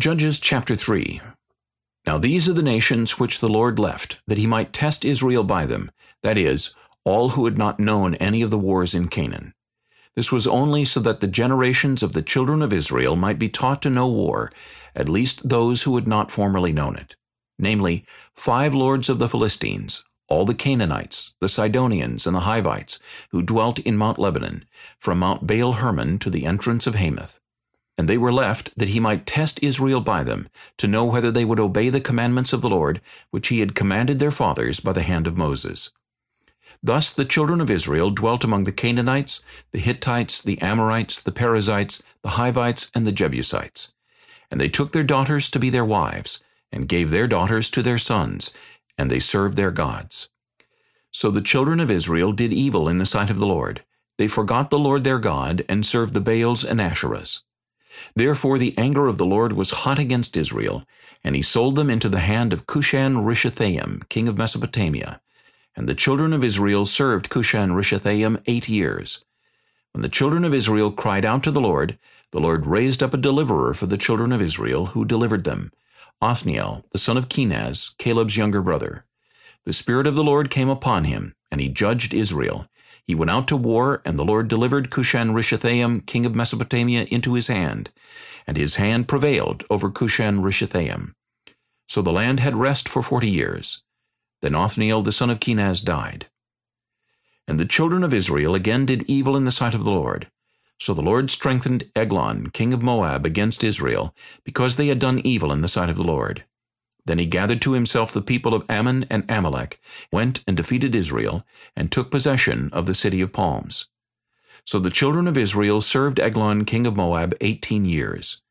Judges chapter 3 Now these are the nations which the Lord left, that he might test Israel by them, that is, all who had not known any of the wars in Canaan. This was only so that the generations of the children of Israel might be taught to know war, at least those who had not formerly known it. Namely, five lords of the Philistines, all the Canaanites, the Sidonians, and the Hivites, who dwelt in Mount Lebanon, from Mount Baal Hermon to the entrance of Hamath. And they were left that he might test Israel by them, to know whether they would obey the commandments of the Lord, which he had commanded their fathers by the hand of Moses. Thus the children of Israel dwelt among the Canaanites, the Hittites, the Amorites, the Perizzites, the Hivites, and the Jebusites. And they took their daughters to be their wives, and gave their daughters to their sons, and they served their gods. So the children of Israel did evil in the sight of the Lord. They forgot the Lord their God, and served the Baals and Asherahs. Therefore the anger of the Lord was hot against Israel, and he sold them into the hand of Cushan-Rishathaim, king of Mesopotamia, and the children of Israel served Cushan-Rishathaim eight years. When the children of Israel cried out to the Lord, the Lord raised up a deliverer for the children of Israel, who delivered them, Othniel, the son of Kenaz, Caleb's younger brother. The Spirit of the Lord came upon him, and he judged Israel. He went out to war, and the Lord delivered Cushan-Rishathaim, king of Mesopotamia, into his hand, and his hand prevailed over Cushan-Rishathaim. So the land had rest for forty years. Then Othniel the son of Kenaz died. And the children of Israel again did evil in the sight of the Lord. So the Lord strengthened Eglon, king of Moab, against Israel, because they had done evil in the sight of the Lord. Then he gathered to himself the people of Ammon and Amalek, went and defeated Israel, and took possession of the city of palms. So the children of Israel served Eglon king of Moab eighteen years.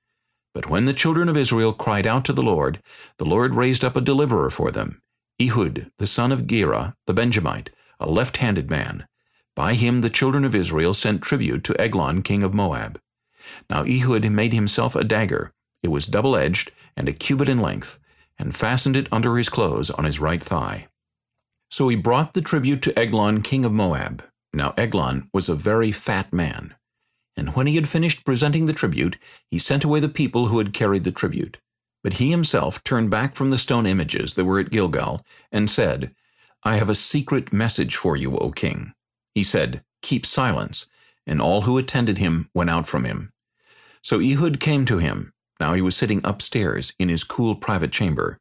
But when the children of Israel cried out to the Lord, the Lord raised up a deliverer for them, Ehud, the son of Gera, the Benjamite, a left-handed man. By him the children of Israel sent tribute to Eglon king of Moab. Now Ehud made himself a dagger. It was double-edged and a cubit in length, and fastened it under his clothes on his right thigh. So he brought the tribute to Eglon king of Moab. Now Eglon was a very fat man. And when he had finished presenting the tribute, he sent away the people who had carried the tribute. But he himself turned back from the stone images that were at Gilgal, and said, I have a secret message for you, O king. He said, Keep silence. And all who attended him went out from him. So Ehud came to him. Now he was sitting upstairs in his cool private chamber.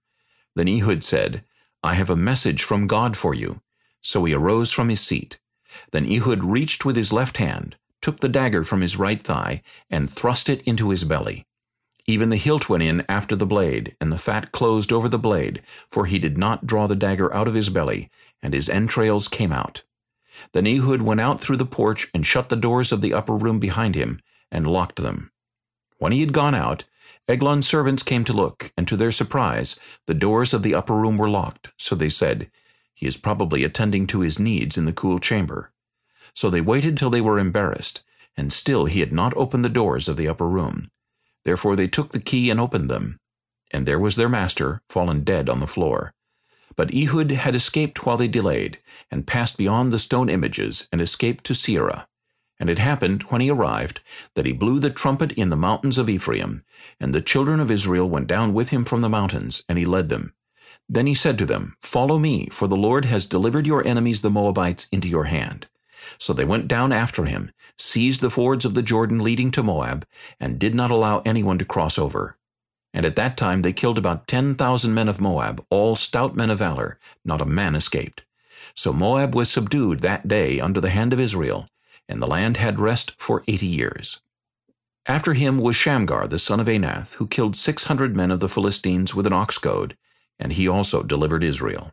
Then Ehud said, I have a message from God for you. So he arose from his seat. Then Ehud reached with his left hand, took the dagger from his right thigh, and thrust it into his belly. Even the hilt went in after the blade, and the fat closed over the blade, for he did not draw the dagger out of his belly, and his entrails came out. Then Ehud went out through the porch and shut the doors of the upper room behind him, and locked them. When he had gone out, Eglon's servants came to look, and to their surprise, the doors of the upper room were locked, so they said, He is probably attending to his needs in the cool chamber. So they waited till they were embarrassed, and still he had not opened the doors of the upper room. Therefore they took the key and opened them. And there was their master, fallen dead on the floor. But Ehud had escaped while they delayed, and passed beyond the stone images, and escaped to Seirah. And it happened, when he arrived, that he blew the trumpet in the mountains of Ephraim, and the children of Israel went down with him from the mountains, and he led them. Then he said to them, Follow me, for the Lord has delivered your enemies the Moabites into your hand. So they went down after him, seized the fords of the Jordan leading to Moab, and did not allow anyone to cross over. And at that time they killed about ten thousand men of Moab, all stout men of valor, not a man escaped. So Moab was subdued that day under the hand of Israel, and the land had rest for eighty years. After him was Shamgar the son of Anath, who killed six hundred men of the Philistines with an ox goad, and he also delivered Israel.